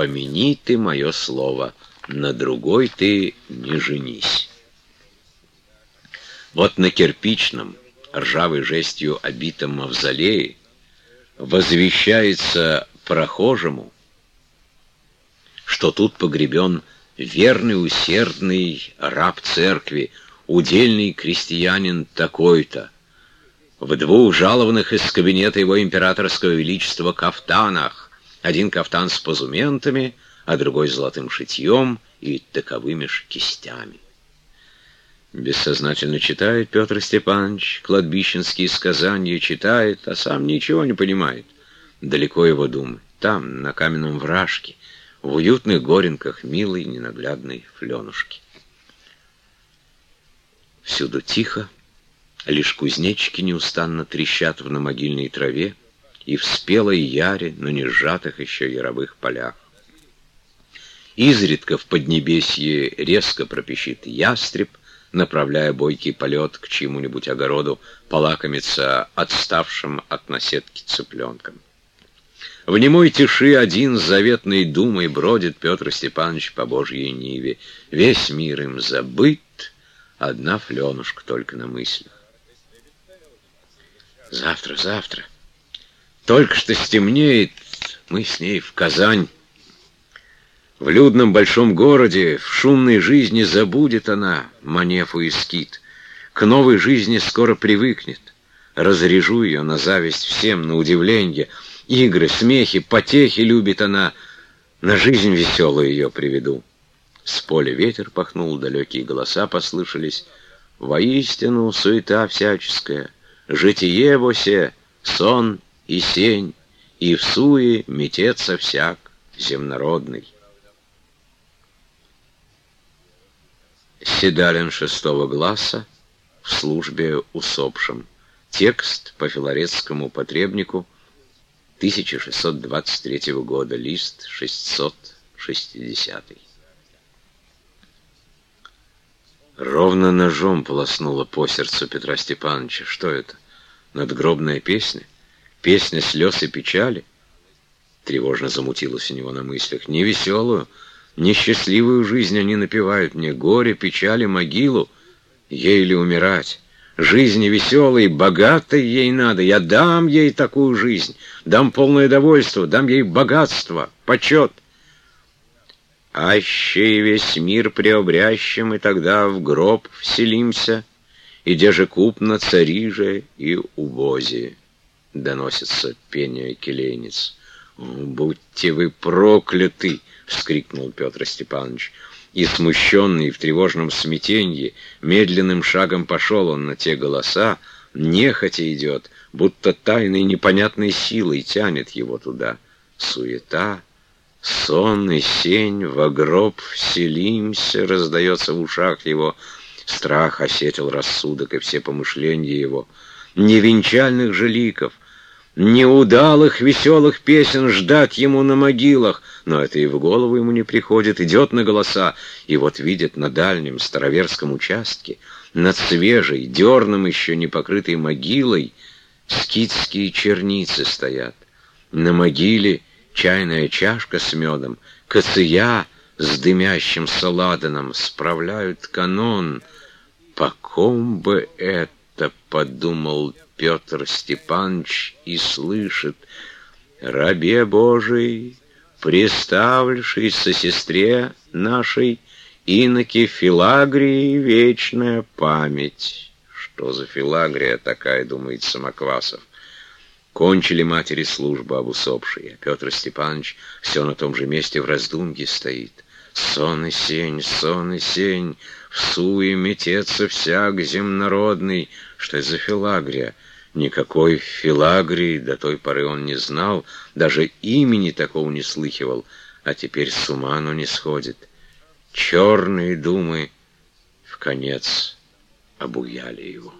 помяни ты мое слово, на другой ты не женись. Вот на кирпичном, ржавой жестью обитом мавзолее возвещается прохожему, что тут погребен верный усердный раб церкви, удельный крестьянин такой-то, в двух жалованных из кабинета его императорского величества кафтанах, один кафтан с позументами, а другой золотым шитьем и таковыми ж кистями. Бессознательно читает Петр Степанович, кладбищенские сказания читает, а сам ничего не понимает. Далеко его думы, там, на каменном вражке, в уютных горенках милой ненаглядной фленушки. Всюду тихо, лишь кузнечики неустанно трещат в намогильной траве и в спелой яре, но не сжатых еще яровых полях. Изредка в Поднебесье резко пропищит ястреб, направляя бойкий полет к чьему-нибудь огороду, полакомиться отставшим от наседки цыпленком. В немой тиши один с заветной думой бродит Петр Степанович по Божьей Ниве. Весь мир им забыт, одна фленушка только на мыслях. Завтра, завтра. Только что стемнеет, мы с ней в Казань. В людном большом городе, в шумной жизни забудет она Манефу и Скит. К новой жизни скоро привыкнет. Разрежу ее на зависть всем, на удивление. Игры, смехи, потехи любит она. На жизнь веселую ее приведу. С поля ветер пахнул, далекие голоса послышались. Воистину суета всяческая, житие восе, сон и сень, и в суе метется всяк земнородный. Седалин шестого класса в службе усопшим. Текст по филарецкому потребнику 1623 года, лист 660. Ровно ножом полоснуло по сердцу Петра Степановича. Что это? Надгробная песня? Песня слез и печали? Тревожно замутилось у него на мыслях. Невеселую, Несчастливую жизнь они напевают мне, горе, печали, могилу, ей ли умирать. Жизни веселой, богатой ей надо, я дам ей такую жизнь, дам полное довольство, дам ей богатство, почет. Аще и весь мир преобрящим, и тогда в гроб вселимся, и где же купно цари же и увози, доносится пение келейниц. Будьте вы прокляты! вскрикнул Петр Степанович. И смущенный в тревожном смятенье, медленным шагом пошел он на те голоса, нехотя идет, будто тайной непонятной силой тянет его туда. Суета, сон и сень, в гроб вселимся, раздается в ушах его. Страх осетил рассудок и все помышления его. Невенчальных же ликов, неудалых веселых песен ждать ему на могилах, но это и в голову ему не приходит, идет на голоса, и вот видит на дальнем староверском участке, над свежей, дерном еще не покрытой могилой, скидские черницы стоят. На могиле чайная чашка с медом, коция с дымящим саладаном справляют канон. По ком бы это, подумал Петр Степанович и слышит, «Рабе Божий, приставившийся сестре нашей, иноке Филагрии вечная память». Что за Филагрия такая, думает Самоквасов. Кончили матери службу об усопшей, а Петр Степанович все на том же месте в раздумье стоит. Сон и сень, сон и сень, суе метется всяк земнородный. Что это за Филагрия? Никакой Филагрии до той поры он не знал, даже имени такого не слыхивал, а теперь с ума оно не сходит. Черные думы в конец обуяли его.